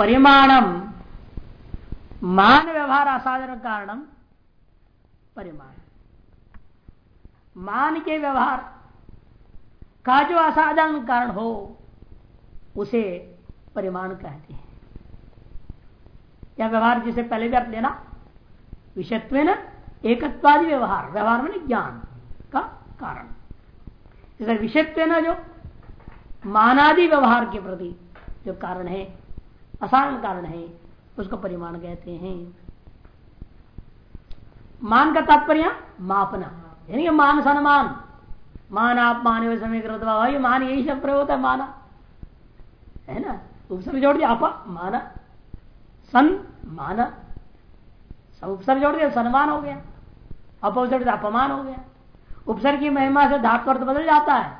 परिमाणम मान व्यवहार असाधारण कारणम परिमाण। मान के व्यवहार। का जो असाधारण कारण हो, उसे परिमाण कहते हैं। या व्यवहार जिसे पहले भी अर्थ लेना विषयत्व न एकत्वादि व्यवहार व्यवहार में ज्ञान का कारण। विषयत्व न जो मानादि व्यवहार के प्रति जो कारण है असाधारण कारण है, उसको परिमाण कहते हैं। मान का तात्पर्य, मापना। यानी कि मान सनमान। मान आप माने समय भाई, मान यही सब प्रयोग होता है, माना। है ना? उपसर्ग जोड़ दिया, आप, माना। सन, माना। सब उपसर्ग जोड़ दिया, सन्मान हो गया। अपसर्ग अपमान हो गया। उपसर्ग की महिमा से धातु अर्थ बदल जाता है।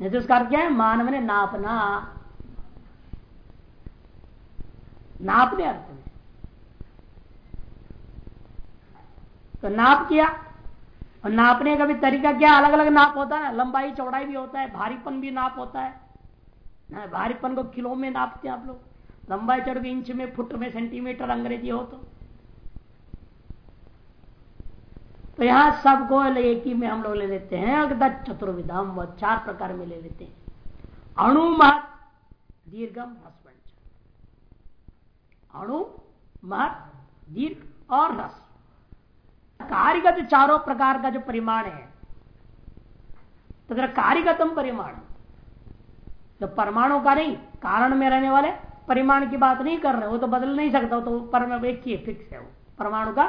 नहीं तो उसका क्या है? मान मैंने नापना। नापने अर्थ में। तो नाप किया, और नापने का भी तरीका क्या अलग अलग नाप होता है लंबाई, चौड़ाई भी होता है, भारीपन भी नाप होता है। ना, भारीपन को किलो में नापते हैं आप लोग। लंबाई चौड़ाई इंच में, फुट में, सेंटीमीटर अंग्रेज़ी हो तो। तो यहाँ सबको एक ही में हम लोग ले लेते हैं चतुर्विधाम, व चार प्रकार में ले लेते हैं। अणु महत, दीर्घम अणु महत दीर्घ और रस। कार्यगत चारों प्रकार का जो परिमाण है तो कार्यगतम परिमाण। जो परमाणु का नहीं, कारण में रहने वाले परिमाण की बात नहीं कर रहे, वो तो बदल नहीं सकता तो परम एक ही फिक्स है वो। परमाणु का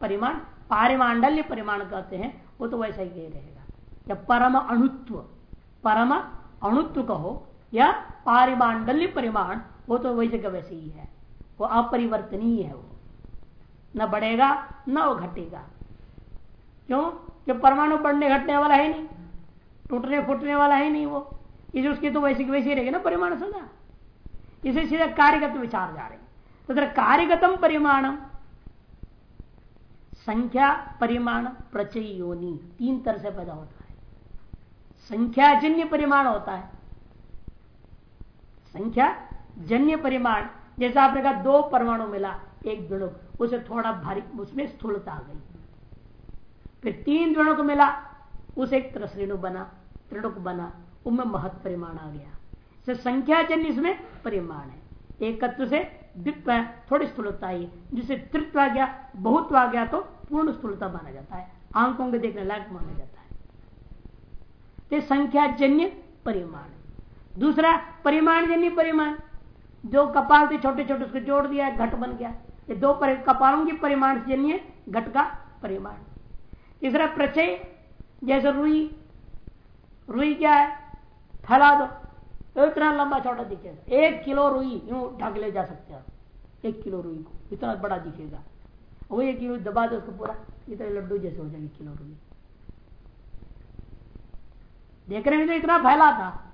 परिमाण, पारिमांडल्य परिमाण कहते हैं, वो तो वैसा ही रहेगा। या परम अणुत्व परम अणुत्व कहो, या पारिमांडल्य परिमाण, वो तो वैसे का वैसे ही है। वो अपरिवर्तनीय है वो। न बढ़ेगा, न वो घटेगा। क्यों? जो परमाणु बढ़ने घटने वाला है नहीं? टूटने फूटने वाला है नहीं वो। इसे उसकी तो वैसे वैसे रहेगी ना परिमाण सदा। इसे सीधा कार्यगत विचार जा रहे तो कार्यगतम परिमाणम, संख्या परिमाण प्रचय योनि तीन तरह से पैदा होता है। संख्या जन्य परिमाण होता है। संख्या जन्य परिमाण जैसा आपने कहा, दो परमाणु मिला, एक द्विणुक। उसे थोड़ा भारी, उसमें स्थूलता आ गई। फिर तीन द्विणुक मिला, उसे एक त्रसरेणु बना, त्रिणुक बना, उनमें महत परिमाण आ गया। संख्या जन्य इसमें परिमाण है। एकत्व से द्वित्व थोड़ी स्थूलता आई, जिसे तृत्व आ गया बहुत आ गया तो पूर्ण स्थूलता माना जाता है। आंकों के देखने लायक माना जाता है। तो संख्या जन्य परिमाण दूसरा परिमाण जन्य परिमाण। जो कपाल थे छोटे छोटे उसको जोड़ दिया घट बन गया। ये दो कपालों की परिमाण जन्य घट का परिमाण। तीसरा प्रचय, जैसे रुई रुई क्या है? फैला दो। इतना लंबा छोटा दिखेगा। एक किलो रुई यूँ ढक ले जा सकते हैं। एक किलो रुई को, इतना बड़ा दिखेगा। वो एक किलो दबा दो उसको पूरा। इतने लड्डू जैसे हो जाएँगे किलो रुई। देख रहे हैं तो इतना फैला था।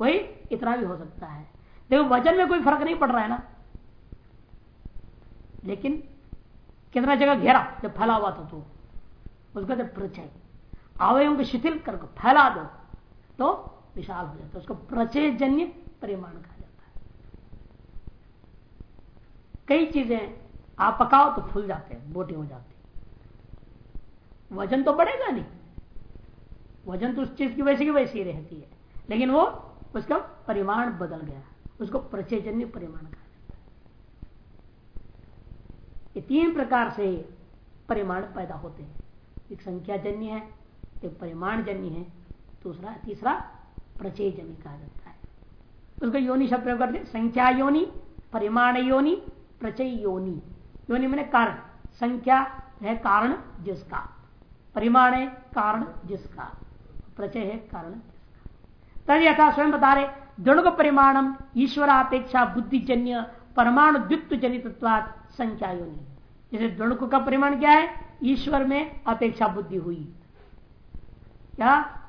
वही इतना भी हो सकता है। देखो, वज़न में कोई फ़र्क नहीं पड़ रहा है ना। लेकिन कितना जगह घेरा, जब फैला हुआ था तो। उसका जब प्रचय। अवयों को शिथिल कर फैला दो तो विशाल हो जाता है। उसको प्रचय जन्य परिमाण कहा जाता है। कई चीज़ें आप पकाओ तो फूल जाते हैं मोटे हो जाते हैं। वज़न तो बढ़ेगा नहीं। वज़न तो उस चीज़ की वैसी की वैसी रहती है। लेकिन वो उसका परिमाण बदल गया उसको प्रचयजन्य परिमाण कहा जाता है। तीन प्रकार से परिमाण पैदा होते हैं। एक संख्या जन्य है, एक परिमाण जन्य है, दूसरा, तीसरा प्रचय जन्य कहा जाता है। उसको योनि शब्द प्रयोग करते संख्या योनि, परिमाण योनि, प्रचय योनि। योनि मैंने कारण। संख्या है कारण जिसका। परिमाण है कारण जिसका। प्रचय है कारण जिसका। तद यथा स्वयं बता रहे दृढ़ परिमाणम ईश्वरापेक्षा बुद्धिजन्य परमाणु द्वित्व जनित संख्या जैसे दृढ़ का परिमाण क्या है? ईश्वर में अपेक्षा बुद्धि हुई। क्या?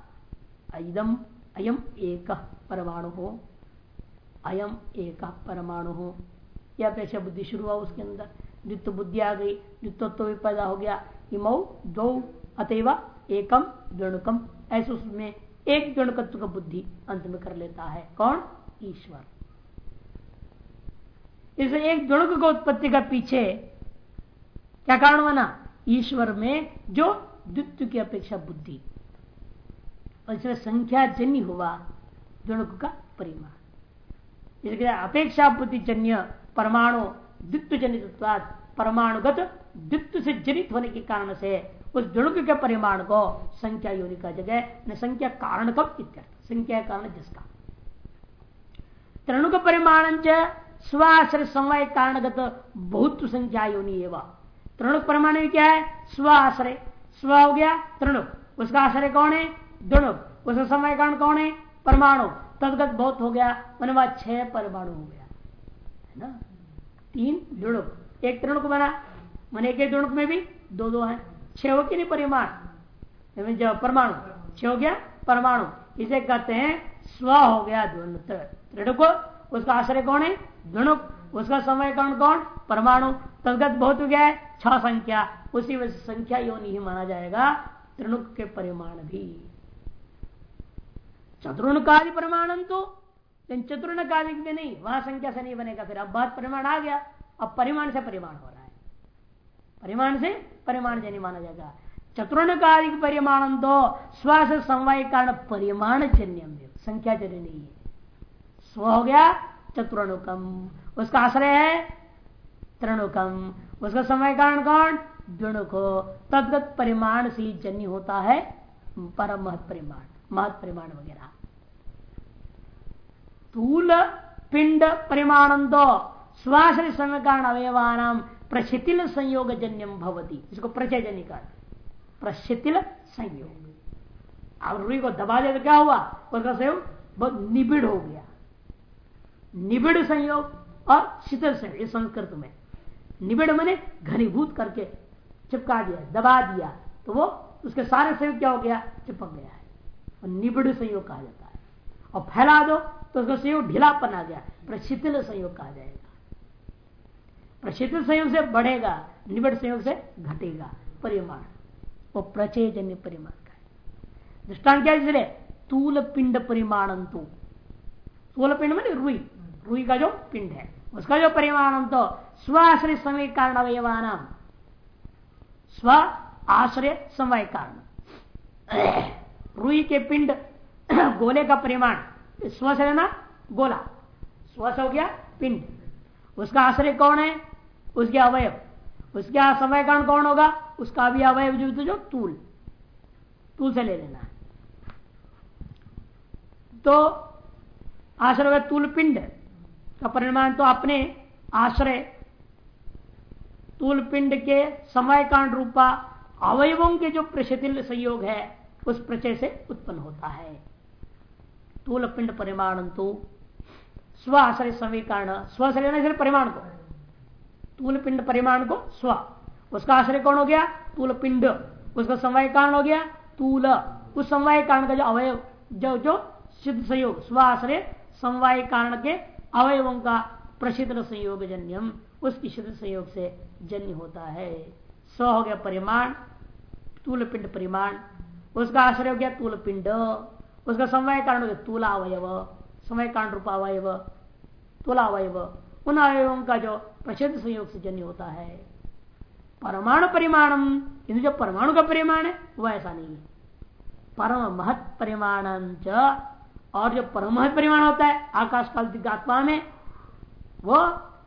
इदम अयम एक परमाणु। हो अयम एक परमाणु। हो यह अपेक्षा बुद्धि शुरू हुआ उसके अंदर। द्वित्व बुद्धि आ गई द्वित्व भी पैदा हो गया। इमऊ दो अतएव एकम द्रणुकम ऐसे उसमें एक द्रणुकत्व का बुद्धि अंत में कर लेता है। कौन? ईश्वर। इस एक दुणुक को उत्पत्ति का पीछे क्या कारण बना? ईश्वर में जो द्वित्व की अपेक्षा बुद्धि। इसमें संख्या जन्य हुआ दुणुक का परिमाण। इसके अपेक्षा बुद्धि जन्य, परमाणु द्वित्व जनित परमाणुगत द्वित्व से जनित होने के कारण से उस दुणुक के परिमाण को संख्या योनि का जगह, न संख्या कारण कब इत्यर्थ। संख्या कारण जिसका? त्रणुक परिमाण स्वाश्रय समवाय कारणगत बहुत संख्या योनि एवं। त्रणुक परिमाण क्या है? स्व आश्रय स्व हो गया त्रणुक उसका आश्रय कौन है? दुणुक उसका समय कारण कौन है? परमाणु। तदगत बहुत हो गया, मन मैंने छह परमाणु हो गया। है ना? तीन दुणुक एक त्रिणुक बना। मन एक दुणुक में भी दो दो है। छह हो कि नहीं, परिमाण। जब परमाणु छह हो गया परमाणु। इसे कहते हैं स्व हो गया त्रिणुक। उसका आश्रय कौन है? दुणुक उसका समय कौन कौन? परमाणु। तदगत बहुत हो गया है संख्या। उसी से संख्या योनि ही माना जाएगा, त्रिणुक के परिमाण भी। चतुर्णकादि परिमाणन तो चतुर्णकादि में नहीं, वहाँ संख्या से नहीं बनेगा। फिर अब बात परिमाण आ गया। अब परिमाण से परिमाण हो रहा है। परिमाण से परिमाण जनी माना जाएगा चतुर्णकादि परिमाण तो श्वास समवाय कारण परिमाण जन्यम संख्या जन्य नहीं है। स्व हो गया चतुर्णुकम उसका आश्रय है त्रणुकम। उसका समय कारण कौन? द्विणुको। तदगत परिमाण से जन्य होता है परम महत परिमाण महत परिमाण वगैरह। स्थूल पिंड परिमाण दो स्वाश्रय समय कारण अवयवान प्रशिथिल संयोग जन्यम भवती इसको प्रचयजन्य कर प्रशिथिल संयोग। अब रुई को दबा दे तो क्या हुआ? उसका संयोग बहुत निबिड़ हो गया। निबिड़ संयोग और शीतल संयोग, ये संस्कृत में। निबिड़ मैंने घनीभूत करके चिपका दिया, दबा दिया। तो वो, उसके सारे संयोग क्या हो गया? चिपक गया है। और निबिड़ संयोग कहा जाता है। और फैला दो तो उसका संयोग ढीलापन आ गया। प्रशिथिल संयोग कहा जाएगा। प्रशिथिल संयोग से बढ़ेगा निबिड़ संयोग से घटेगा, परिमाण। वो प्रचयजन्य परिमाण का है। दृष्टान क्या इसलिए? तूल पिंड परिमाण तो तूल पिंड में रुई। रुई का जो पिंड है, उसका जो परिमाण तो स्व आश्रय समय कारण अवयवान। स्व आश्रय समय कारण। रुई के पिंड गोले का परिमाण, स्व से लेना गोला। स्व हो गया पिंड। उसका आश्रय कौन है? उसके अवयव। उसके समय कारण कौन होगा? उसका भी अवयव जो जो तूल। तूल से ले लेना है। तो आश्रय होगा तूल पिंड का परिमाण तो अपने आश्रय तूल पिंड के समय कांड रूपा अवयवों के जो प्रशिथिल संयोग है, उस प्रचय से उत्पन्न होता है। तूल पिंड परिमाण तो स्व आश्रय समीकरण, स्व से परिमाण को। तूल पिंड परिमाण को स्व। उसका आश्रय कौन हो गया? तूल पिंड उसका समय कारण हो गया? तूल। उस समवाय कारण का जो अवयव, जो जो सिद्ध संयोग, स्व आश्रय समवाय कारण के अवयवों का प्रसिद्ध संयोग जन्यम उसकी सिद्ध संयोग से जन्य होता है। स्व हो गया परिमाण तूल पिंड परिमाण। उसका आश्रय हो गया तूल पिंड उसका समवाय कारण हो गया तूला अवयव समय कारण रूप अवयव तुला अवयव उन अवयवों का जो प्रसिद्ध संयोग से जन्य होता है। परमाणु परिमाणम, किंतु जो परमाणु का परिमाण है वह ऐसा नहीं है। परम महत परिमाण और जो परमहत परिमाण होता है आकाश काल दिगात्मा में, वो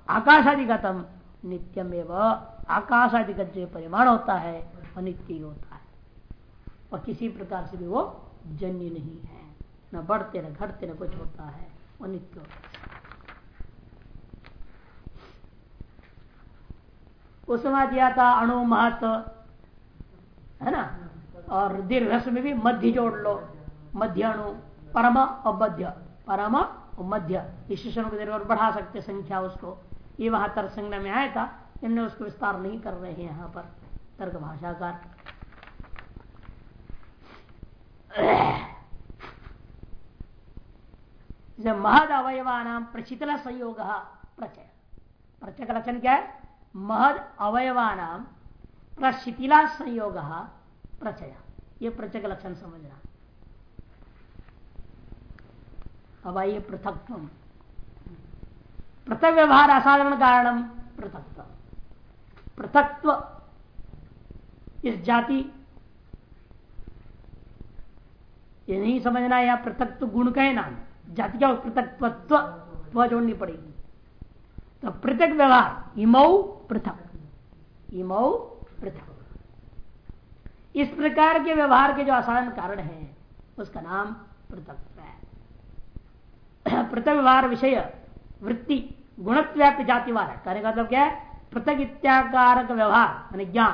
आकाशादिगतम, नित्यम एवं आकाशादिगत जो परिमाण होता है वह नित्य होता है। और किसी प्रकार से भी वो जन्य नहीं है। न बढ़ते, न घटते, न कुछ होता है, वो नित्य होता है। उस समय दिया था अणु महत, है ना? और दीर्घ में भी मध्य जोड़ लो, मध्य अणु, परम और मध्य परम और मध्य। इस को और बढ़ा सकते संख्या उसको। ये वहाँ तर्क संज्ञा में आया था इनने उसको विस्तार नहीं कर रहे हैं यहाँ पर, तर्क भाषाकार। महद अवयवान प्रचितल संयोग प्रचय। प्रचय का लक्षण क्या है? महद अवयवान प्रशिथिला संयोग प्रचय। ये प्रचय का लक्षण समझना। अब आइए पृथकत्व पृथक व्यवहार असाधारण कारण पृथकत्व पृथकत्व इस जाति, ये नहीं समझना या पृथक गुण का है नाम जाति क्या पृथकत्व जोड़नी पड़ेगी। तो पृथक व्यवहार इमऊ पृथक। इमऊ पृथक। इस प्रकार के व्यवहार के जो असाधारण कारण है, उसका नाम पृथक है। पृथक व्यवहार विषय, वृत्ति गुणत्व्याप्य जातिवार है। कहने का मतलब क्या है? पृथक इत्याकारक व्यवहार मान ज्ञान,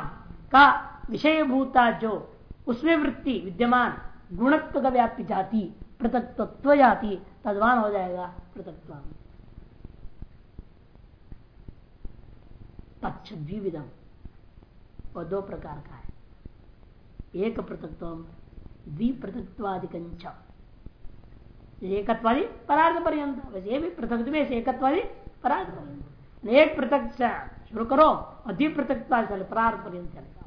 का विषय भूता जो, उसमें वृत्ति, विद्यमान, गुणत्व का व्याप्य जाति, पृथकत्व जाति, तद्वान हो जाएगा पृथकत्व। तच्छ द्विविधम और दो प्रकार का है। एक पृथकत्व द्विपृथकवादिक एकत्वादि परार्थ पर्यंत वैसे ये भी पृथक में एकत्वादि परार्थ पर्यंत एक पृथक से शुरू करो और द्विपृथकता चले परार्थ पर्यंत चलेगा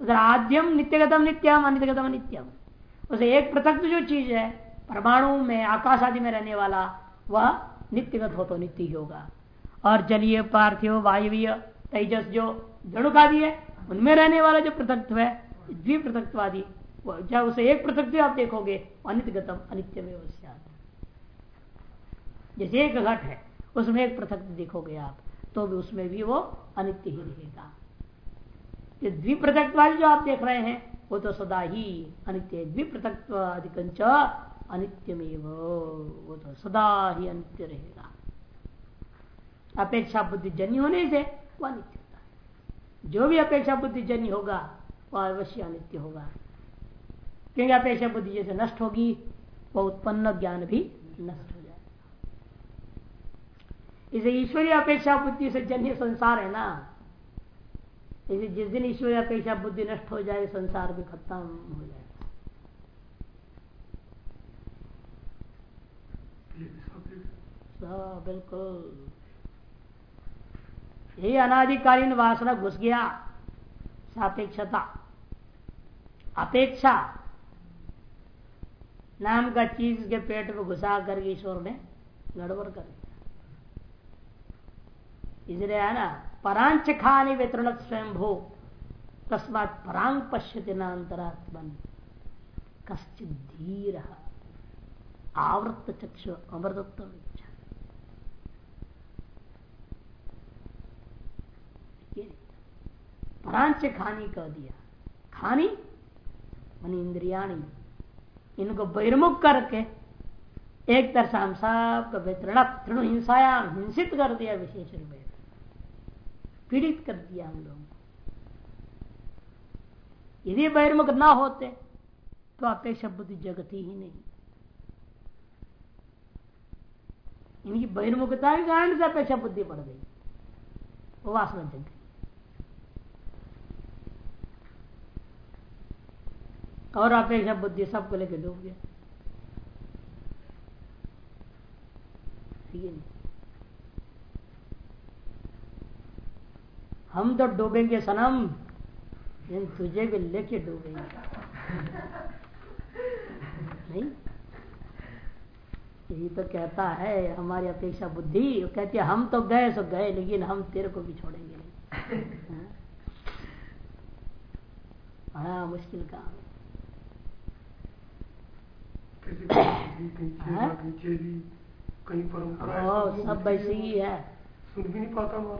उधर आद्यम नित्यगतम नित्यम, अनित्यगतम नित्यम उसे एक पृथक जो चीज़ है, परमाणु में आकाश आदि में रहने वाला, वह नित्यगत हो तो नित्य ही होगा। और जलीय पार्थिव वायवीय तेजस जो जड़ुका भी है, उनमें रहने वाला जो पृथकत्व है द्विपृथकवादी जब उसे एक पृथक आप देखोगे अनित गतम अनित्य में जैसे एक घट है, उसमें एक पृथक देखोगे आप तो भी उसमें भी वो अनित्य ही रहेगा। ये द्विपृथकवादी जो आप देख रहे हैं, वो तो सदा ही अनित्य द्विपृथकत्व अधिकंच अनित्यमेव, वो तो सदा ही अनित्य रहेगा। अपेक्षा बुद्धि जन्य होने से वह अनित्य होता है। जो भी अपेक्षा बुद्धि जन्य होगा, वह अवश्य अनित्य होगा। क्योंकि अपेक्षा बुद्धि जैसे नष्ट होगी, वह उत्पन्न ज्ञान भी नष्ट हो जाएगा। इसे ईश्वरीय अपेक्षा बुद्धि से जन्य संसार है ना? इसे जिस दिन ईश्वरीय अपेक्षा बुद्धि नष्ट हो जाए संसार भी खत्म हो जाएगा। बिल्कुल। यही अनाधिकालीन वासना घुस गया। सापेक्षता। अपेक्षा। नाम का चीज़ के पेट में घुसा कर ईश्वर ने गड़बड़ कर दिया। इसलिए है ना, परांच खाने वितरण स्वयं भो। तस्मात परांग पश्यति नातरात्मन कश्चित धीर आवृत चक्षु अमृतत्व परांच खानी कह दिया खानी मन इंद्रियाणी इनको बहिर्मुख करके एक तरह से हम सब वितरण तृण हिंसायाम हिंसित कर दिया विशेष रूप पीड़ित कर दिया हम लोगों को यदि बहिर्मुख ना होते तो अपेक्षा बुद्धि जगती ही नहीं इनकी बहिर्मुखता के कारण से अपेक्षा बुद्धि बढ़ गई वो वासना जग गई और अपेक्षा बुद्धि सबको लेकर डूब गया हम तो डूबेंगे सनम लेकिन तुझे भी लेके डूबेंगे। नहीं? यही तो कहता है हमारी अपेक्षा बुद्धि। कहती है हम तो गए सो गए लेकिन हम तेरे को भी छोड़ेंगे नहीं। हाँ, हाँ मुश्किल काम है। कहीं परंपरा सब वैसे ही है। सुन भी नहीं पाता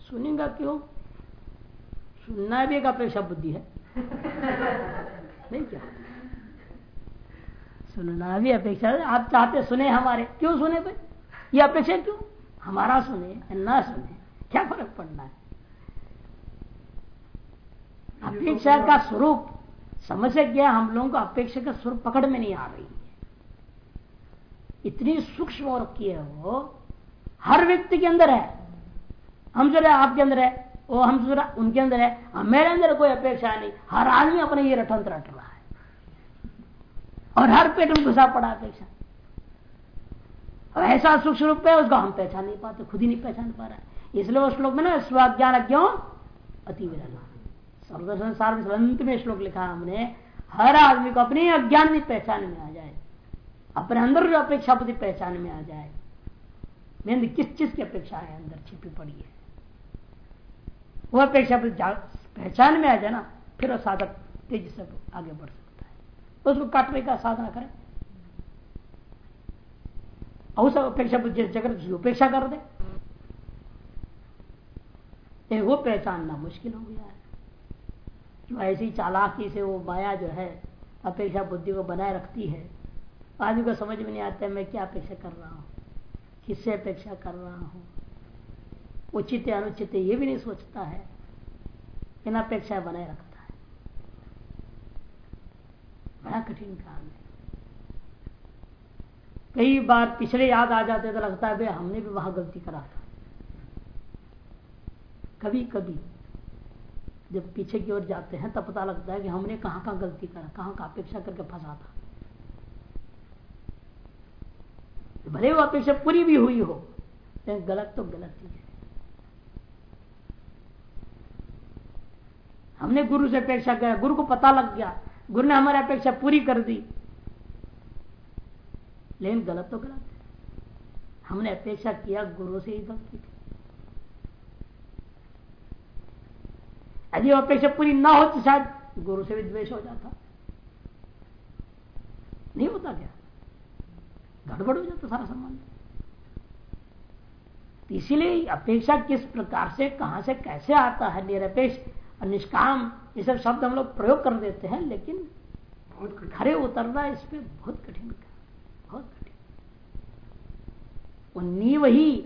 सुनेगा क्यों? सुनना भी एक अपेक्षा बुद्धि है। नहीं क्या? सुनना भी अपेक्षा आप चाहते सुने हमारे क्यों सुने भाई ये अपेक्षा क्यों? हमारा सुने ना सुने क्या फ़र्क पड़ना है? तो अपेक्षा का स्वरूप समझ गया, हम लोगों को अपेक्षा का सुर पकड़ में नहीं आ रही है। इतनी सूक्ष्म और की है वो, हर व्यक्ति के अंदर है। हम जो आपके अंदर है, वो हम जो उनके अंदर है। मेरे अंदर कोई अपेक्षा नहीं, हर आदमी अपने ये रटंत रट रहा है। और हर पेट में घुसा पड़ा अपेक्षा। ऐसा सूक्ष्म रूप है, उसको हम पहचान नहीं पाते, खुद ही नहीं पहचान पा रहा। है इसलिए वो श्लोक में ना स्वाज्ञान क्यों? अति विरला संसार में अंत में श्लोक लिखा हमने, हर आदमी को अपने अज्ञान में पहचान में आ जाए, अपने अंदर जो अपेक्षा पहचान में आ जाए। लेकिन किस चीज़ की अपेक्षा है? अंदर छिपी पड़ी है। वो अपेक्षा पहचान में आ जाए ना, फिर वो साधक तेज़ी से आगे बढ़ सकता है। तो उसको काटने का साधना करें। और उस अपेक्षा जगत उपेक्षा कर दे। वो पहचानना मुश्किल हो गया है। ऐसी चालाकी से वो माया जो है, अपेक्षा बुद्धि को बनाए रखती है। आदमी को समझ में नहीं आता मैं क्या अपेक्षा कर रहा हूँ? किससे अपेक्षा कर रहा हूँ? उचित अनुचित ये भी नहीं सोचता है इन अपेक्षा बनाए रखता है। बड़ा कठिन काम है। कई बार पिछले याद आ जाते तो लगता है हमने भी वहाँ गलती करा था। कभी कभी जब पीछे की ओर जाते हैं, तब पता लगता है कि हमने कहाँ कहाँ गलती करा, कहाँ का अपेक्षा करके फंसा था। भले वो अपेक्षा पूरी भी हुई हो, लेकिन गलत तो गलत ही है। हमने गुरु से अपेक्षा किया गुरु को पता लग गया, गुरु ने हमारी अपेक्षा पूरी कर दी। लेकिन गलत तो गलत है। हमने अपेक्षा किया, गुरु से ही गलती थी। यदि अपेक्षा पूरी ना हो तो शायद गुरु से भी द्वेष हो जाता। नहीं होता क्या? गड़बड़ हो जाता सारा संबंध। इसीलिए अपेक्षा किस प्रकार से कहाँ से कैसे आता है निरपेक्ष और निष्काम ये सब शब्द हम लोग प्रयोग कर देते हैं लेकिन बहुत खरे उतरना इस पर बहुत कठिन बहुत कठिन। वो नींव ही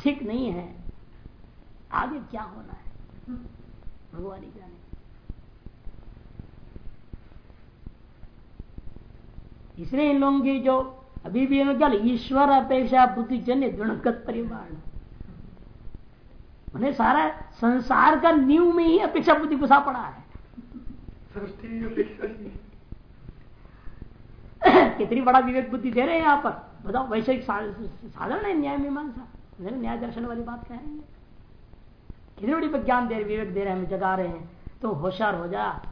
ठीक नहीं है। आगे क्या होना है? भगवान ही जाने। इसलिए इन लोगों की जो अभी भी क्या ईश्वर अपेक्षा बुद्धि जन्य दृढ़गत परिमाण। उन्हें सारा संसार का नींव में ही अपेक्षा बुद्धि घुसा पड़ा है। कितनी बड़ा विवेक बुद्धि दे रहे हैं यहाँ पर। बताओ वैसे साधारण है न्याय मीमांसा। न्याय दर्शन वाली बात कह रहे हैं कितनी बड़ी विज्ञान दे विवेक दे रहे हैं जगा रहे हैं तो होशियार हो जा।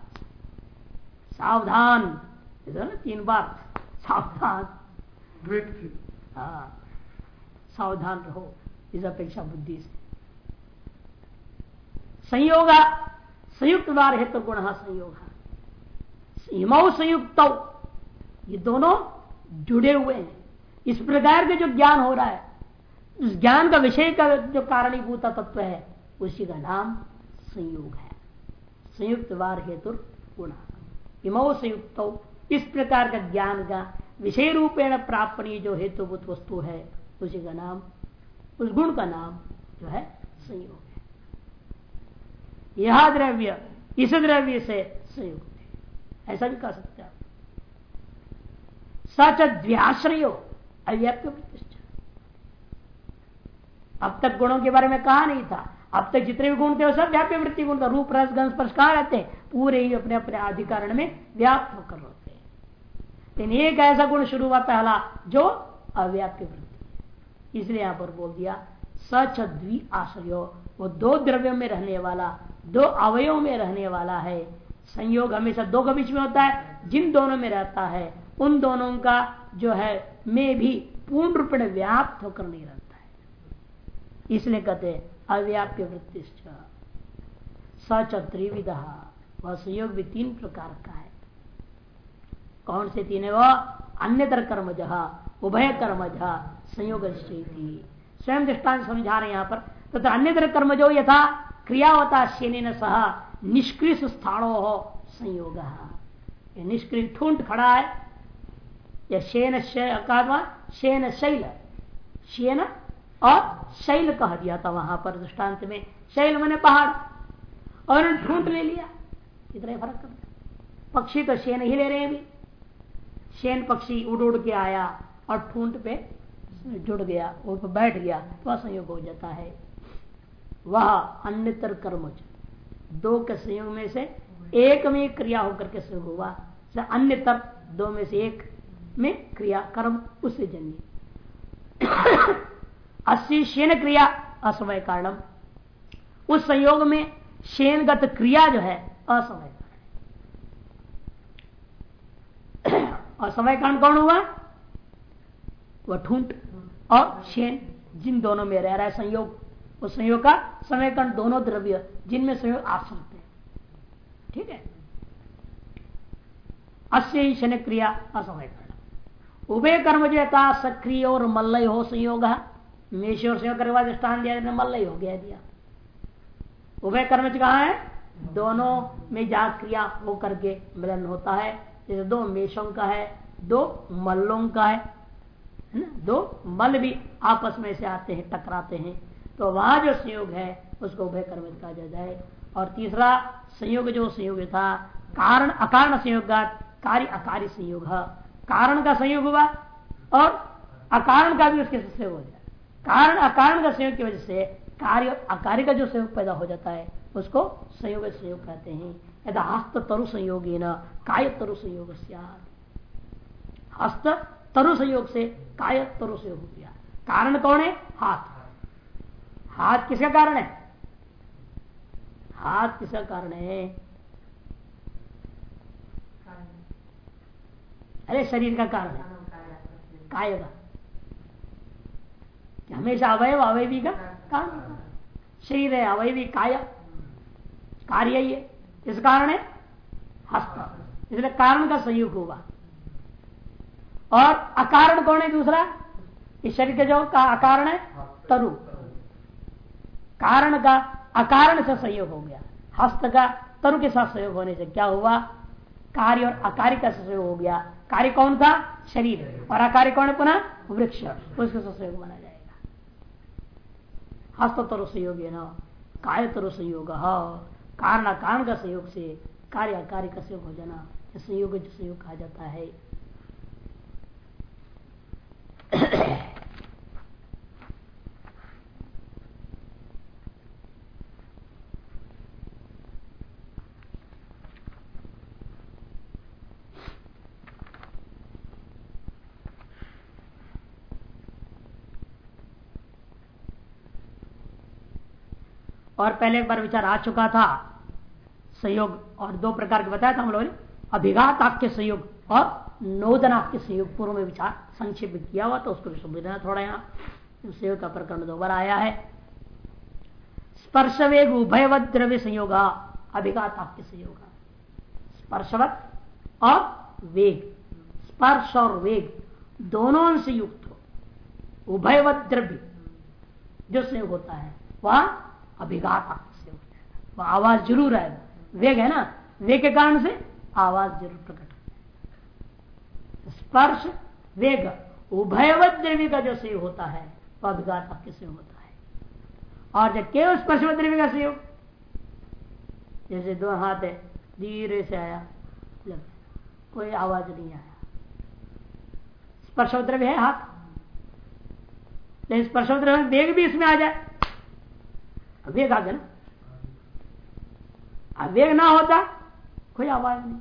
सावधान। ना तीन बार। सावधान। हाँ। सावधान रहो इस अपेक्षा बुद्धि से। संयोग संयुक्त बार हेतु गुण संयोग। इमो संयुक्त ये दोनों जुड़े हुए हैं। इस प्रकार के जो ज्ञान हो रहा है उस ज्ञान का विषय का जो कारणीभूत तत्व है उसी का नाम संयोग है। संयुक्त वार हेतु गुण। इमो संयुक्त। इस प्रकार का ज्ञान का विषय रूपेण प्राप्त जो हेतुभूत वस्तु है, उसी का नाम, उस गुण का नाम जो है संयोग है। यह द्रव्य, इस द्रव्य से संयुक्त ऐसा भी कह सकते हैं सच द्व्याश्रयो अव्याप्य प्रतिष्ठा अब तक गुणों के बारे में कहा नहीं था। अब तक जितने भी गुण थे सब व्याप्य वृत्ति गुण था। रूप, रस, गंध, स्पर्श कहा रहते हैं? पूरे ही अपने अपने अधिकारण में व्याप्त होकर होते हैं। लेकिन एक ऐसा गुण शुरू हुआ पहला, जो अव्याप्य वृत्ति इसलिए यहाँ पर बोल दिया सच द्वि आश्रयो। वो दो द्रव्यों में रहने वाला, दो अवयों में रहने वाला है। संयोग हमेशा दो के बीच में होता है, जिन दोनों में रहता है, उन दोनों का जो है, में भी पूर्ण रूप में व्याप्त होकर नहीं रहता। इसलिए कहते अव्याप्य वृत्ति सच त्रिविधा। वह संयोग भी तीन प्रकार का है। कौन से तीन है? वह अन्यतर कर्म जहा उभय कर्म जहा संयोग स्वयं दृष्टान समझा रहे यहाँ पर। तो अन्यतर कर्म जो यथा क्रियावता शेन सह निष्क्रिय स्थानो हो संयोग निष्क्रिय ठूंठ खड़ा है। या शेन शेन शैल शेन और शैल कह दिया था वहाँ पर दृष्टांत में। शैल मैंने पहाड़ और ढूंढ ले लिया। इतना फ़र्क करता पक्षी तो शेन ही ले रहे हैं भी शेन पक्षी उड़ उड़ के आया और ठूंठ पे जुड़ गया, वो पे बैठ गया तो संयोग हो जाता है। वह अन्यतर कर्म दो के संयोग में से एक में क्रिया होकर के संयोग हुआ। अन्य तर दो में से एक में क्रिया, कर्म, उससे जन्य अस्सी शेन क्रिया असमय कारणम। उस संयोग में शेनगत क्रिया जो है, असमय कारण। असमय कारण कौन हुआ? वह ठूंठ और शेन, जिन दोनों में रह रहा है संयोग। उस संयोग का समय कर्ण दोनों द्रव्य, जिनमें संयोग आश्रित है। ठीक है? अस्य ही शनि क्रिया असमय कर्ण उभय कर्म जो सक्रिय और मल्लय हो संयोग। मेश और करने दृष्टान दिया मल्लय हो गया दिया। उभय कर्म कहा है? दोनों में जा क्रिया हो करके मिलन होता है। जैसे दो मेषों का है, दो मल्लों का है दो मल भी आपस में से आते हैं, टकराते हैं। तो वहाँ जो संयोग है, उसको उभय कर्म कहा जाए और तीसरा संयोग जो संयोग था, कारण, अकारण संयोग कार्य अकार्य संयोग। कारण का संयोग हुआ और अकारण का भी उसके संयोग हो कारण अकारण का संयोग की वजह से कार्य अकार्य का जो संयोग पैदा हो जाता है उसको संयोग संयोग कहते हैं। यदा हस्त तरु संयोग न काय तरु संयोग हस्त तरु संयोग से काय तरु संयोग हो गया। कारण कौन है? हाथ। हाथ किसका कारण है? हाथ किसका कारण है? अरे शरीर का कारण है। काय का हमेशा अवयव अवयवी का कारण। शरीर है अवयवी काय। कार्य ही है। इस कारण है हस्त। इसलिए कारण का संयोग होगा। और अकारण कौन है दूसरा? इस शरीर के जो का अकारण है तरु। कारण का अकारण से संयोग हो गया। हस्त का तरु के साथ संयोग होने से क्या हुआ? कार्य और अकार्य का संयोग हो गया। कार्य कौन था? शरीर। और अकार्य कौन है पुनः? वृक्ष। उसके संयोग माना जाएगा हस्त तरु संयोग है ना काय तरु संयोग कारण कारण का संयोग से कार्य कार्य का संयोग हो जाना संयोग संयोग कहा जाता है। और पहले एक बार विचार आ चुका था संयोग और दो प्रकार के बताया था हम लोगों ने। अभिघात आक्य संयोग और नोदनाक्य संयोग, पूर्व में विचार संक्षिप्त किया हुआ तो उसको भी थोड़ा यहाँ। संयोग का प्रकरण दो बार आया है। स्पर्श वेग उभयवत द्रव्य संयोग, अभिघात आक्य संयोग। स्पर्शवत और वेग, स्पर्श और वेग दोनों से युक्त हो। उभयवत द्रव्य जो संयोग होता है, वह अभिघात से आवाज़ ज़रूर है वेग है ना? वेग के कारण से आवाज़ ज़रूर प्रकट स्पर्श, वेग उभयवत द्रव्य का जो संयोग होता है वह अभिघात वाक्य से होता है। और जब केवल स्पर्श द्रव्य का संयोग, जैसे दो हाथ है, धीरे से आया कोई आवाज़ नहीं आया। स्पर्श द्रव्य है हाथ। लेकिन द्रव्य वेग भी इसमें आ जाए। वेग आ गया ना? वेग ना होता, कोई आवाज़ नहीं।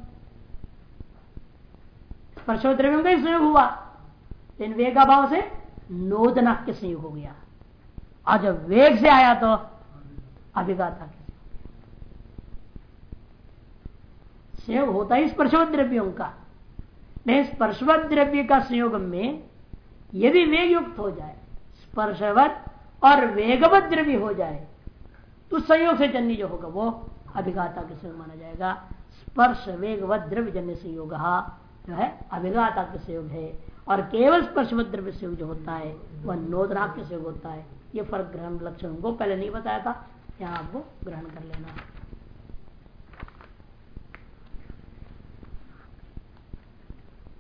स्पर्शोद्रव्यों का ही संयोग हुआ, लेकिन वेग से नोदनाक के संयोग हो गया। और जब वेग से आया तो अभिगाता संयोग होता ही स्पर्शोद्रव्यों का। नहीं स्पर्शवत द्रव्य का संयोग में यदि वेग युक्त हो जाए, स्पर्शवत और वेगवत द्रव्य हो जाए तो संयोग से जन्य जो होगा वो अभिघाता के संयोग माना जाएगा। स्पर्श वेगवत द्रव्य जन्य संयोग जो है, अभिघाता के संयोग है। और केवल स्पर्श द्रव्य संयोग जो होता है, वह नोदराग के संयोग होता है। ये फ़र्क ग्रहण लक्षण को पहले नहीं बताया था, यहाँ आपको ग्रहण कर लेना।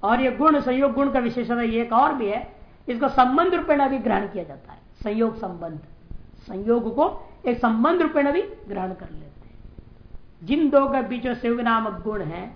और ये गुण, संयोग गुण का विशेषण एक और भी है, इसको संबंध रूपेण भी ग्रहण किया जाता है। संयोग संबंध। संयोग को एक संबंध रूपेण भी ग्रहण कर लेते हैं। जिन दो के बीच संयोग नामक गुण है,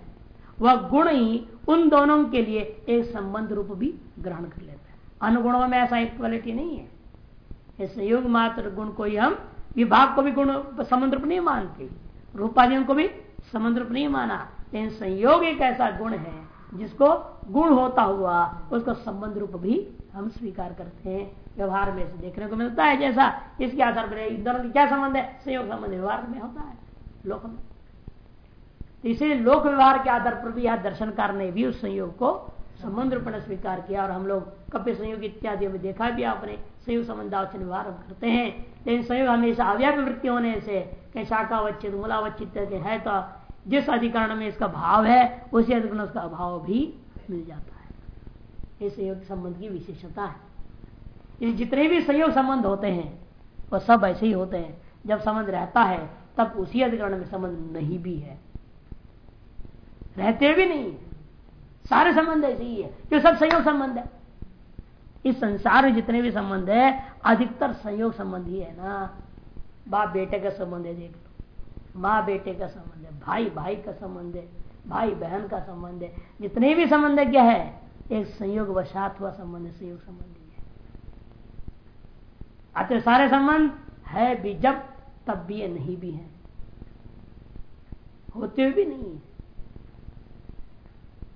वह गुण ही उन दोनों के लिए एक संबंध रूप भी ग्रहण कर लेते हैं। अनुगुणों में ऐसा एक क्वालिटी नहीं है। संयोग मात्र गुण को ही हम विभाग को भी गुण, संबंध रूप नहीं मानते। रूपाधियों को भी संबंध रूप नहीं माना। लेकिन संयोग एक ऐसा गुण है, जिसको गुण होता हुआ उसको संबंध रूप भी हम स्वीकार करते हैं व्यवहार में से। देखने को मिलता है जैसा, इसके आधार पर क्या संबंध है? संयोग संबंध व्यवहार में होता है, लोक में। तो लोक व्यवहार के आधार पर भी यह दर्शनकार ने भी उस संयोग को संबंध रूपेण स्वीकार किया और हम लोग कप्य संयोग इत्यादि में देखा भी आपने, संयोग संबंधावचन व्यवहार करते हैं। लेकिन संयोग हमेशा अव्याप वृत्ति होने से, कहीं शाखावच्छित मूलावच्छित है तो जिस अधिकरण में इसका भाव है, उसी अधिकरण उसका अभाव भी मिल जाता है। ये संयोग संबंध की विशेषता है। ये जितने भी संयोग संबंध होते हैं वह सब ऐसे ही होते हैं। जब संबंध रहता है, तब उसी अधिकरण में संबंध नहीं भी है। रहते भी नहीं सारे संबंध ऐसे ही है, जो सब संयोग संबंध है। इस संसार में जितने भी संबंध है, अधिकतर संयोग संबंध ही है ना। बाप बेटे का संबंध है, देख लो। माँ बेटे का संबंध है भाई भाई का संबंध है भाई बहन का संबंध है। जितने भी संबंध क्या है एक संयोग वशात हुआ संबंध संयोग संबंध ही है। अतः सारे संबंध है भी, जब तब भी ये नहीं भी है। होते हुए भी नहीं है।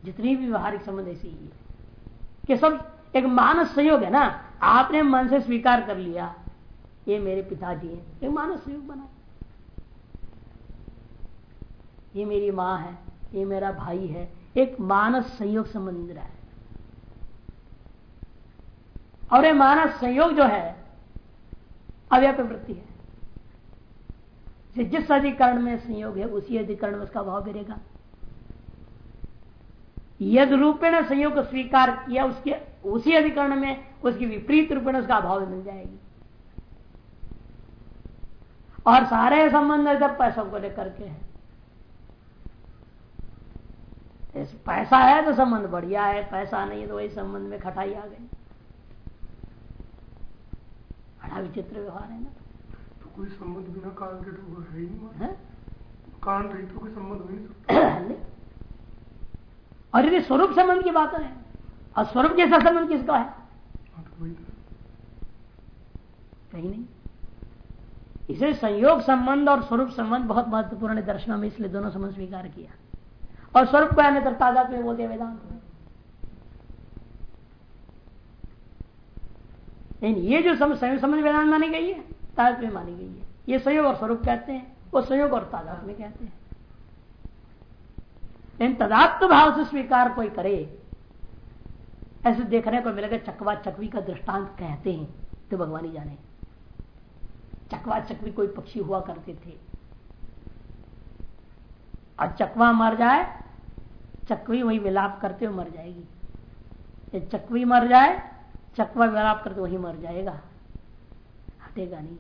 जितनी भी व्यवहारिक संबंध ऐसे ही है। कि सब एक मानस संयोग है ना, आपने मन से स्वीकार कर लिया, ये मेरे पिताजी हैं। एक मानस संयोग बना ये मेरी माँ है, ये मेरा भाई है, एक मानस संयोग संबंध रहा है। और ये मानस संयोग जो है अव्याप वृत्ति है जिस अधिकरण में संयोग है, उसी अधिकरण में उसका भाव गिरेगा। यद रूपेण संयोग को स्वीकार किया, उसके, उसी अधिकरण में उसकी विपरीत रूपेण उसका अभाव मिल जाएगी। और सारे संबंध पैसों को लेकर के है। पैसा है तो संबंध बढ़िया है, पैसा नहीं है तो वही संबंध में खटाई आ गई। बड़ा विचित्र व्यवहार है ना। तो कोई संबंध बिना कारण के तो है ही नहीं कारण रही तो कोई संबंध नहीं सकता। और यदि स्वरूप संबंध की बात है और स्वरूप जैसा संबंध किसका है? हाँ, तो कहीं नहीं। इसे संयोग संबंध और स्वरूप संबंध बहुत महत्वपूर्ण है दर्शन में इसलिए दोनों संबंध स्वीकार किया। और स्वरूप का अन्य तादात में बोलते वेदांत में। ये जो संयोग संबंध वेदांत मानी गई है तादात में मानी गई है। ये संयोग और स्वरूप कहते हैं, वो संयोग और तादात में कहते हैं। लेकिन तदात्म भाव से स्वीकार कोई करे, ऐसे देखने को मिलेगा चकवा चकवी का दृष्टांत कहते हैं तो भगवान ही जाने। चकवा चकवी कोई पक्षी हुआ करते थे। और चकवा मर जाए, चकवी वही विलाप करते हुए मर जाएगी। चकवी मर जाए चकवा विलाप करते वही मर जाएगा। हटेगा नहीं।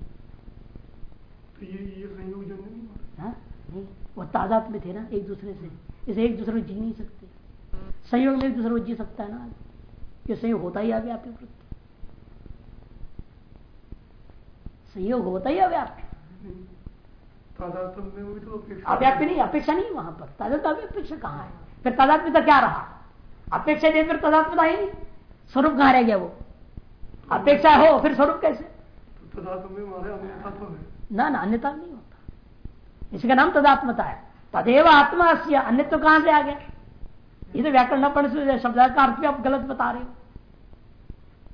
तो ये ये संयोग नहीं, हाँ? नहीं वो तादाद में थे ना एक दूसरे से। इसे एक दूसरे में जी नहीं सकते। संयोग में एक दूसरे को जी सकता है ना। ये संयोग होता ही अव्याप्य वृत्ति संयोग होता ही अव्याप्य तो अव्याप्य नहीं अपेक्षा नहीं वहाँ पर। तादात अपेक्षा कहाँ है? फिर तदात्मता क्या रहा? अपेक्षा दे फिर तदात्मता ही नहीं। स्वरूप कहाँ रह गया वो? अपेक्षा हो, फिर स्वरूप कैसे? ना ना अन्यता नहीं होता। इसका नाम तदात्मता है। तदेव आत्मा से अन्य तो कहाँ से आ गया? ये तो व्याकरण से शब्द का अर्थ भी आप गलत बता रहे हो।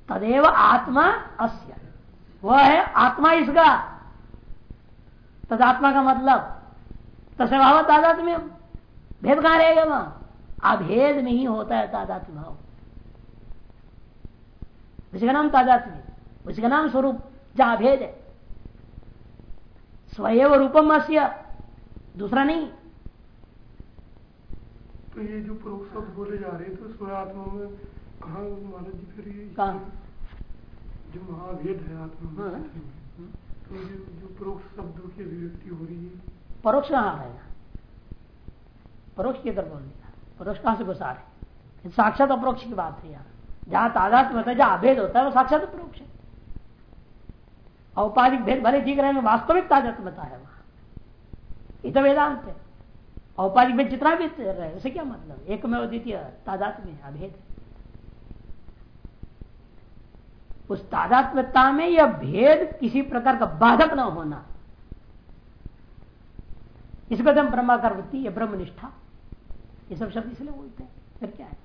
तदेव आत्मा अस्य। वह है आत्मा इसका। तदात्मा का मतलब तसे भाव तादात में भेद कहाँ रहेगा वहाँ? अभेद नहीं होता है तादात्म भाव उसका नाम तादात्म्य उसका नाम स्वरूप जहाँ भेद है। स्वयं रूपम अस्य दूसरा नहीं। तो ये जो शब्द बोले जा रहे हैं तो स्वयं आत्मा में कहा महाराज जी फिर ये जो महाभेद है आत्मा में। हाँ। तो ये जो परोक्ष शब्दों की अभिव्यक्ति हो रही है। परोक्ष कहाँ है? परोक्ष की तरफ़ बोल दिया। परोक्ष कहाँ से घुसा रहे साक्षात अपरोक्ष की बात है यहाँ। जहाँ तादात में जहाँ अभेद होता है, वो साक्षात परोक्ष है। औपाधिक भेद भले दिख रहे हैं वास्तविक तादात्मता है वहाँ। ये तो वेदांत है। औपाधिक भेद जितना भी रहे, उसे क्या मतलब? एक में द्वितीय तादात में अभेद उस तादात्मता में यह भेद किसी प्रकार का बाधक न होना। इसको तो ब्रह्माकार वृत्ति या ब्रह्मनिष्ठा, ये सब शब्द इसलिए बोलते हैं। फिर क्या है?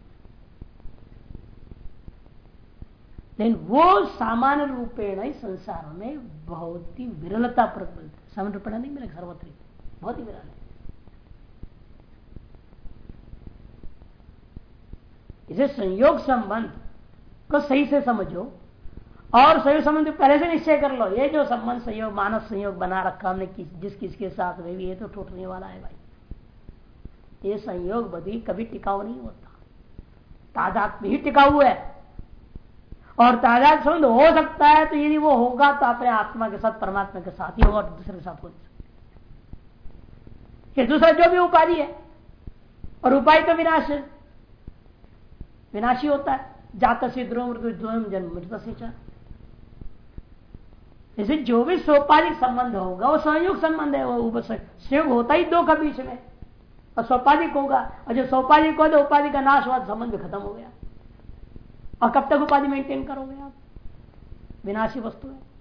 लेकिन वो सामान्य रूपेण ही संसार में बहुत ही विरलता सामान्य रूपेण नहीं? मिलेगा सर्वत्र बहुत ही विरल इसे संयोग संबंध को सही से समझो और संयोग संबंध पहले से निश्चय कर लो। ये जो संबंध संयोग, मानव संयोग बना रखा हमने, किस, जिस किसके साथ में भी, ये तो टूटने वाला है भाई। ये संयोग बदी कभी टिकाऊ नहीं होता। तादात में ही टिकाऊ है। और तादाद संबंध हो सकता है तो यदि वो होगा तो अपने आत्मा के साथ, परमात्मा के साथ ही होगा और दूसरे के साथ हो सकता। दूसरा जो भी उपाधि है, और उपाय तो विनाश है। विनाशी होता है। जात से ध्रुव मृत्यु, जन्म मृत से जैसे जो भी सोपाधिक संबंध होगा, वो संयोग संबंध है, वो संयोग होता ही दो का बीच में। और सोपाधिक होगा, और जो सोपाधिक हो तो उपाधि का नाश हुआ संबंध खत्म हो गया। और कब तक उपाधि मेंटेन करोगे आप? विनाशी वस्तु है।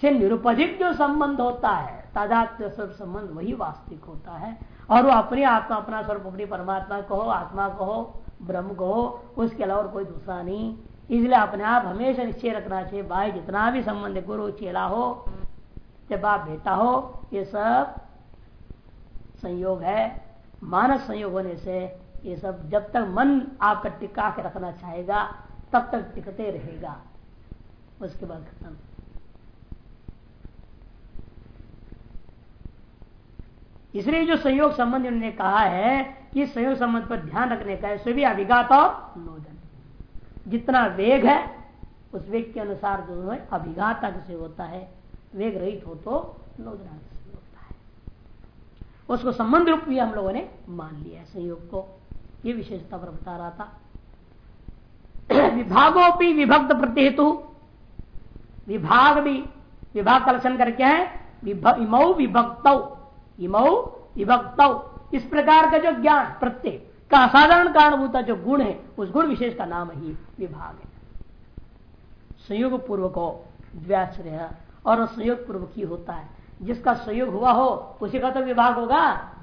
से निरुपधिक जो संबंध होता है, तादात्म्य स्वरूप संबंध, वही वास्तविक होता है। और वो अपनी आत्मा अपना स्वरूप, अपनी परमात्मा कहो आत्मा कहो ब्रह्म कहो उसके अलावा कोई दूसरा नहीं। इसलिए अपने आप हमेशा निश्चय रखना चाहिए, भाई जितना भी संबंध गुरु, चेला हो, जब बाप बेटा हो, ये सब संयोग है। मानस संयोग होने से ये सब जब तक मन आपका टिका के रखना चाहेगा, तब तक टिकते रहेगा। उसके बाद खत्म। इसलिए जो संयोग संबंध उन्होंने कहा है कि संयोग संबंध पर ध्यान रखने का है सभी अभिघात और लोदन जितना वेग है, उस वेग के अनुसार जो है अभिघात से होता है। वेग रहित हो तो लोदना होता है। उसको संबंध रूप भी हम लोगों ने मान लिया है संयोग को। ये विशेषता पर बता रहा था। विभागों विभक्त प्रतिहेतु। विभाग भी, विभाग का लक्षण करके है। इमऊ विभक्त। इमऊ विभक्त। इस प्रकार का जो ज्ञान प्रत्येक का असाधारण कारणभूता जो गुण है, उस गुण विशेष का नाम ही विभाग है। संयोग पूर्वक हो द्व्याश्रय और संयोग पूर्वक ही होता है। जिसका संयोग हुआ हो, उसी का तो विभाग होगा।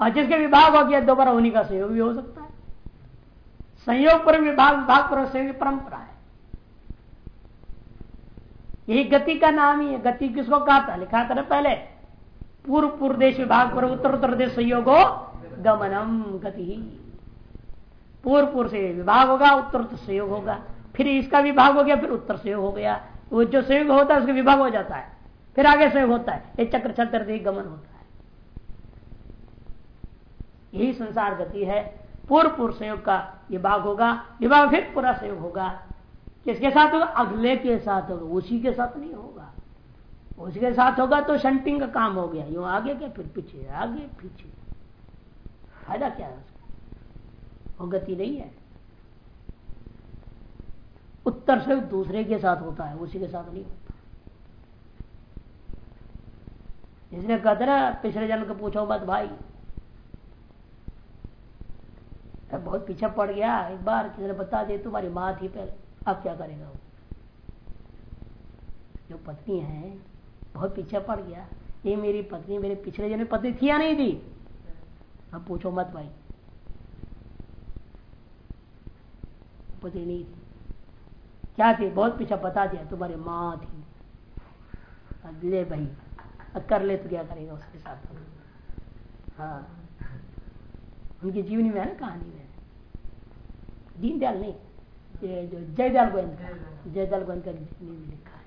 और जिसके विभाग हो गया, दोबारा उन्हीं का संयोग भी हो सकता है। संयोग पर विभाग विभाग पर संयोग परंपरा है। यही गति का नाम ही है। गति किसको कहा था? लिखा था पहले। पूर्व पूर्व देश विभाग पर उत्तर उत्तर देश संयोगो, गमनम, गति पूर्व पूर्व से विभाग होगा, उत्तर उत्तर संयोग होगा। फिर इसका विभाग हो गया, फिर उत्तर संयोग हो गया। वो जो संयोग होता है, उसका विभाग हो जाता है। फिर आगे संयोग होता है। एक चक्र चक्र गमन होता है। यही संसार गति है। पूर्व पूर्व संयोग का ये विभाग होगा विभाग फिर पूरा संयोग होगा। किसके साथ होगा? अगले के साथ होगा, उसी के साथ नहीं होगा। उसके साथ होगा तो शंटिंग का काम हो गया, यूँ आगे क्या फिर पीछे, आगे पीछे। फ़ायदा क्या है उसका? वो गति नहीं है। उत्तर से दूसरे के साथ होता है, उसी के साथ नहीं होता। इसलिए कहते ना पिछले जन्म को पूछो मत, भाई बहुत पीछे पड़ गया, एक बार किसी ने बता दे, तुम्हारी माँ थी पहले। अब क्या करेगा वो? जो पत्नी है, बहुत पीछे पड़ गया। ये मेरी पत्नी, मेरे पिछले जन्म पत्नी थी या नहीं थी? अब पूछो मत भाई। पत्नी नहीं थी। क्या थी? बहुत पीछे बता दिया, तुम्हारी माँ थी। ले भाई कर ले तो क्या करेगा उसके साथ? हाँ। उनकी जीवनी में है ना कहानी में? दीनदयाल नहीं ये जो जयदयाल गोविंद जयदयाल। गोविंद का लिखा है।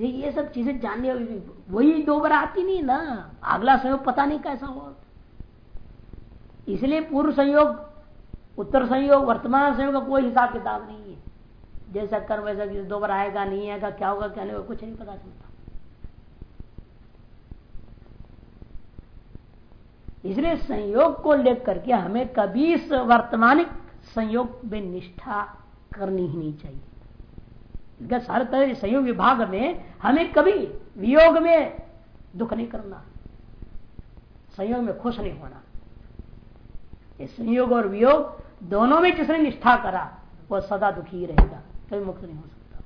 ये ये सब चीज़ें जानने वही दो बार आती नहीं ना। अगला संयोग पता नहीं कैसा हो इसलिए पूर्व संयोग उत्तर संयोग वर्तमान संयोग का कोई हिसाब किताब नहीं है। जैसा कर वैसा दो बार आएगा नहीं आएगा क्या होगा क्या नहीं होगा कुछ नहीं पता चलता। इसलिए संयोग को लेकर के हमें कभी इस वर्तमानिक संयोग में निष्ठा करनी ही नहीं चाहिए। सारे तरह संयोग विभाग में हमें कभी वियोग में दुख नहीं करना, संयोग में खुश नहीं होना। इस संयोग और वियोग दोनों में जिसने निष्ठा करा, वह सदा दुखी रहेगा, कभी मुक्त नहीं हो सकता।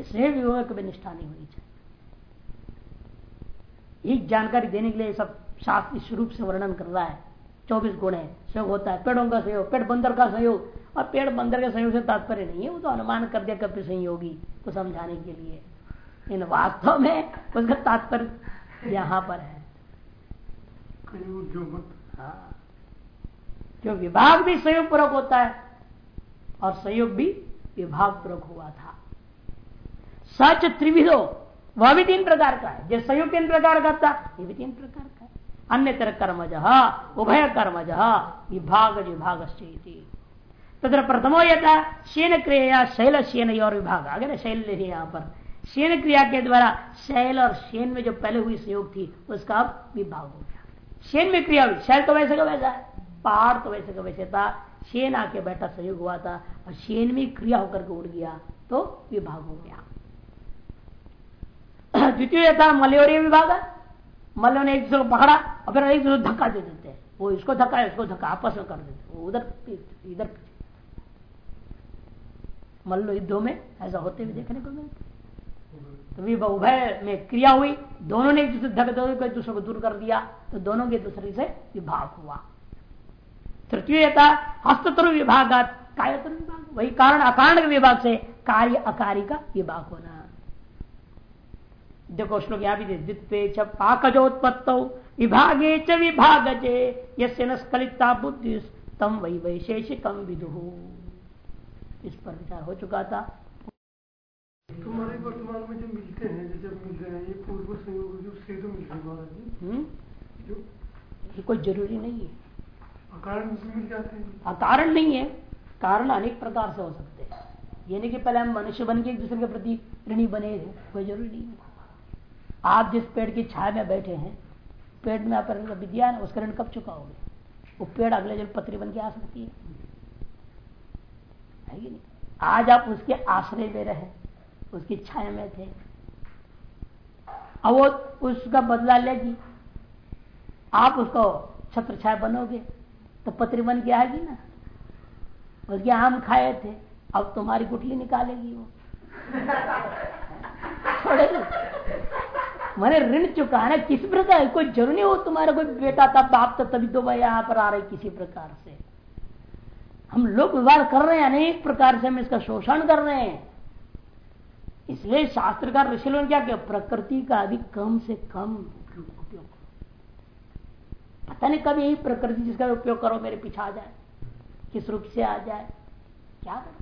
इसलिए वियोग में कभी निष्ठा नहीं होनी चाहिए। एक जानकारी देने के लिए सब शास्त्र इस रूप से वर्णन कर रहा है। चौबीस गुण है सहयोग होता है। पेड़ों का सहयोग पेड़ बंदर का सहयोग और पेड़ बंदर के सहयोग से तात्पर्य नहीं है वो तो अनुमान कर दिया कभी संयोगी को समझाने के लिए। इन वास्तव में उसका तात्पर्य यहाँ पर है। हाँ। क्यों विभाग भी संयोग पूर्वक होता है और संयोग भी विभाग पूर्वक हुआ था। सच त्रिविधो वह भी तीन प्रकार का है। जैसे संयोग तीन प्रकार का था, ये भी तीन प्रकार का है। अन्य तरह कर्मज, उभय कर्मज, विभाग विभाग तथा प्रथमो यथा, शेन क्रिया शैल शेन और विभाग। आगे ना शैल यहाँ पर। शेन क्रिया के द्वारा शैल और शेन में जो पहले हुई सहयोग थी, उसका अब विभाग हो गया। शेन में क्रिया हुई। शैल तो वैसे का वैसा है। पहाड़ तो वैसे का वैसे था। शेन आके बैठा सहयोग हुआ था। और शेन में क्रिया होकर के उड़ गया तो विभाग हो गया। द्वितीय था मलयोरी विभाग मल्लों ने एक दूसरे को पकड़ा, और फिर एक दूसरे को धक्का दे देते हैं। वो इसको धक्का इसको धक्का, आपस में कर देते वो उधर इधर मल्लो युद्धों में ऐसा होते हुए देखने को मिलते तो उभय में क्रिया हुई। दोनों ने एक दूसरे धक एक दूसरे को दूर कर दिया। तो दोनों के दूसरे से विभाग हुआ। तृतीय हस्ततरु विभाग कायतर विभाग। वही कारण, अकारण के विभाग से कार्य अकार्य का विभाग होना। देखो श्लोक यहाँ भी द्वित्वे च पाकजोत्पत्त विभागे च विभागजे यसे न स्खलिता बुद्धि तम वही वैशेषिकम विदु। इस पर विचार हो चुका था। तुम्हारे वर्तमान में जो मिलते हैं जब मिल रहे हैं ये पूर्व संयोग जो से तो मिल रहे महाराज जी। हम्म? जो ये कोई ज़रूरी नहीं है। अकारण मिल जाते हैं। अकारण नहीं है। कारण अनेक प्रकार से हो सकते हैं। ये नहीं कि पहले हम मनुष्य बन के एक दूसरे के प्रति ऋणी बने कोई ज़रूरी नहीं है। आप जिस पेड़ की छाया में बैठे हैं, पेड़ में आप विद्या है, उसका ऋण कब चुकाओगे वो पेड़ अगले जन पत्री बन के आ सकती है। है नहीं? आज आप उसके आश्रय में रहे, उसकी छाया में थे। अब वो उसका बदला लेगी। आप उसको छत्र छाया बनोगे तो पत्री बन के आएगी ना। उसके आम खाए थे, अब तुम्हारी गुटली निकालेगी वो। छोड़े मैंने ऋण चुकाना किस प्रकार कोई ज़रूरी हो तुम्हारा कोई बेटा था बाप था तभी तो वह यहाँ पर आ रहे किसी प्रकार से। हम लोग व्यवहार कर रहे हैं, अनेक प्रकार से हम इसका शोषण कर रहे हैं। इसलिए शास्त्रकार ऋषि लोग क्या किया? प्रकृति का भी कम से कम उपयोग पता नहीं कभी यही प्रकृति जिसका उपयोग करो, मेरे पीछे आ जाए, किस रूप से आ जाए, क्या करो?